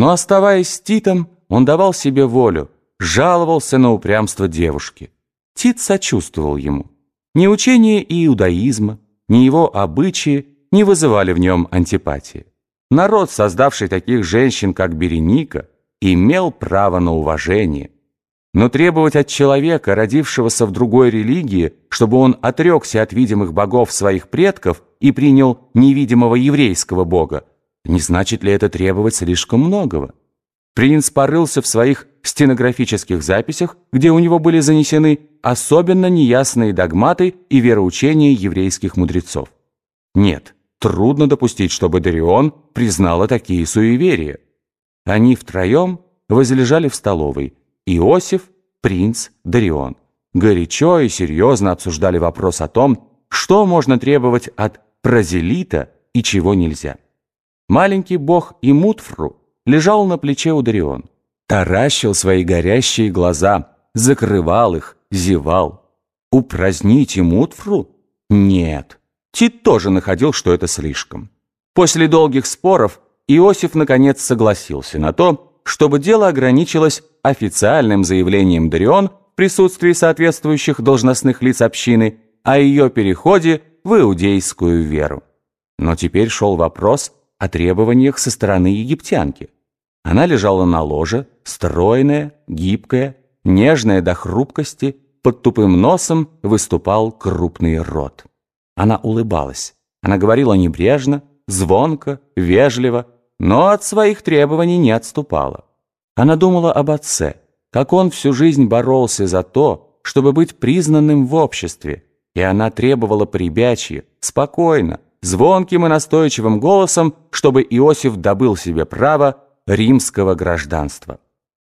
Но оставаясь с Титом, он давал себе волю, жаловался на упрямство девушки. Тит сочувствовал ему. Ни учение иудаизма, ни его обычаи не вызывали в нем антипатии. Народ, создавший таких женщин, как Береника, имел право на уважение. Но требовать от человека, родившегося в другой религии, чтобы он отрекся от видимых богов своих предков и принял невидимого еврейского бога, не значит ли это требовать слишком многого? Принц порылся в своих стенографических записях, где у него были занесены особенно неясные догматы и вероучения еврейских мудрецов. Нет, трудно допустить, чтобы Дарион признала такие суеверия. Они втроем возлежали в столовой. Иосиф, принц, Дарион. Горячо и серьезно обсуждали вопрос о том, что можно требовать от прозелита и чего нельзя. Маленький бог Имутфру лежал на плече у Дарион. Таращил свои горящие глаза, закрывал их, зевал. Упразднить Имутфру? Нет. Тит тоже находил, что это слишком. После долгих споров Иосиф наконец согласился на то, чтобы дело ограничилось официальным заявлением Дарион в присутствии соответствующих должностных лиц общины о ее переходе в иудейскую веру. Но теперь шел вопрос о требованиях со стороны египтянки. Она лежала на ложе, стройная, гибкая, нежная до хрупкости, под тупым носом выступал крупный рот. Она улыбалась. Она говорила небрежно, звонко, вежливо, но от своих требований не отступала. Она думала об отце, как он всю жизнь боролся за то, чтобы быть признанным в обществе, и она требовала прибячье, спокойно, звонким и настойчивым голосом, чтобы Иосиф добыл себе право римского гражданства.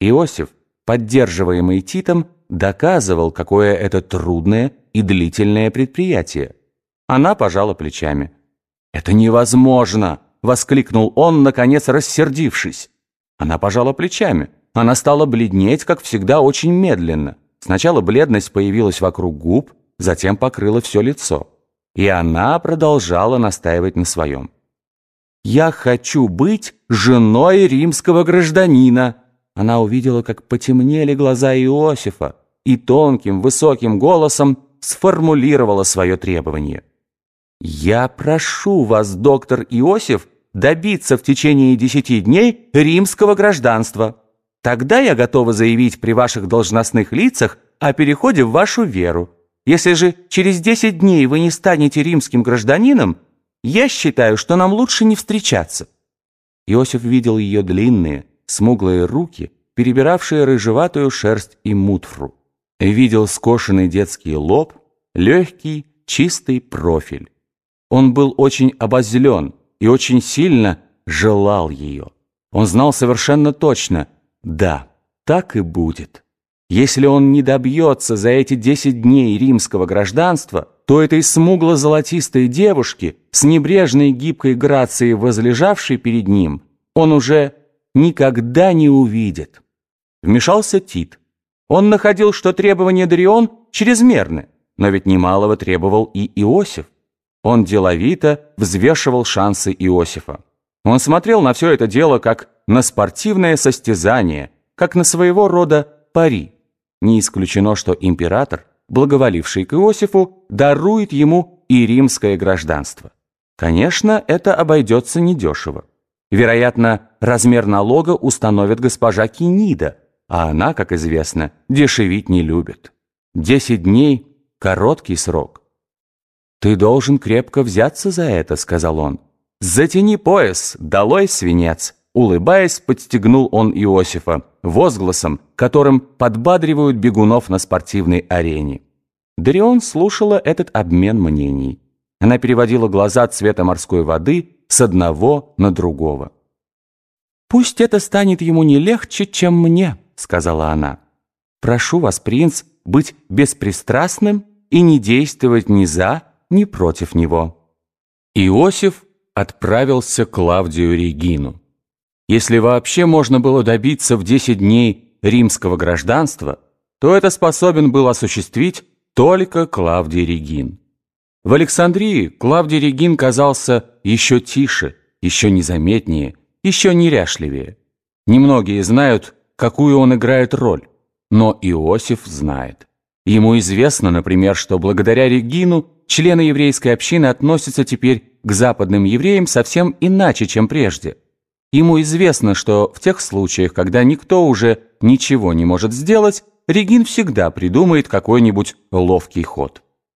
Иосиф, поддерживаемый Титом, доказывал, какое это трудное и длительное предприятие. Она пожала плечами. «Это невозможно!» — воскликнул он, наконец рассердившись. Она пожала плечами. Она стала бледнеть, как всегда, очень медленно. Сначала бледность появилась вокруг губ, затем покрыла все лицо. И она продолжала настаивать на своем. «Я хочу быть женой римского гражданина!» Она увидела, как потемнели глаза Иосифа и тонким, высоким голосом сформулировала свое требование. «Я прошу вас, доктор Иосиф, добиться в течение десяти дней римского гражданства. Тогда я готова заявить при ваших должностных лицах о переходе в вашу веру. Если же через 10 дней вы не станете римским гражданином, я считаю, что нам лучше не встречаться». Иосиф видел ее длинные, смуглые руки, перебиравшие рыжеватую шерсть и мутфру. Видел скошенный детский лоб, легкий, чистый профиль. Он был очень обозлен и очень сильно желал ее. Он знал совершенно точно, да, так и будет. Если он не добьется за эти десять дней римского гражданства, то этой смугло-золотистой девушки с небрежной гибкой грацией возлежавшей перед ним, он уже никогда не увидит. Вмешался Тит. Он находил, что требования Дарион чрезмерны, но ведь немалого требовал и Иосиф. Он деловито взвешивал шансы Иосифа. Он смотрел на все это дело как на спортивное состязание, как на своего рода пари. Не исключено, что император, благоволивший к Иосифу, дарует ему и римское гражданство. Конечно, это обойдется недешево. Вероятно, размер налога установит госпожа Кинида, а она, как известно, дешевить не любит. Десять дней – короткий срок. «Ты должен крепко взяться за это», – сказал он. «Затяни пояс, долой свинец». Улыбаясь, подстегнул он Иосифа возгласом, которым подбадривают бегунов на спортивной арене. Дарион слушала этот обмен мнений. Она переводила глаза цвета морской воды с одного на другого. «Пусть это станет ему не легче, чем мне», — сказала она. «Прошу вас, принц, быть беспристрастным и не действовать ни за, ни против него». Иосиф отправился к Клавдию Регину. Если вообще можно было добиться в 10 дней римского гражданства, то это способен был осуществить только Клавдий Регин. В Александрии Клавдий Регин казался еще тише, еще незаметнее, еще неряшливее. Немногие знают, какую он играет роль, но Иосиф знает. Ему известно, например, что благодаря Регину члены еврейской общины относятся теперь к западным евреям совсем иначе, чем прежде. Ему известно, что в тех случаях, когда никто уже ничего не может сделать, Регин всегда придумает какой-нибудь ловкий ход.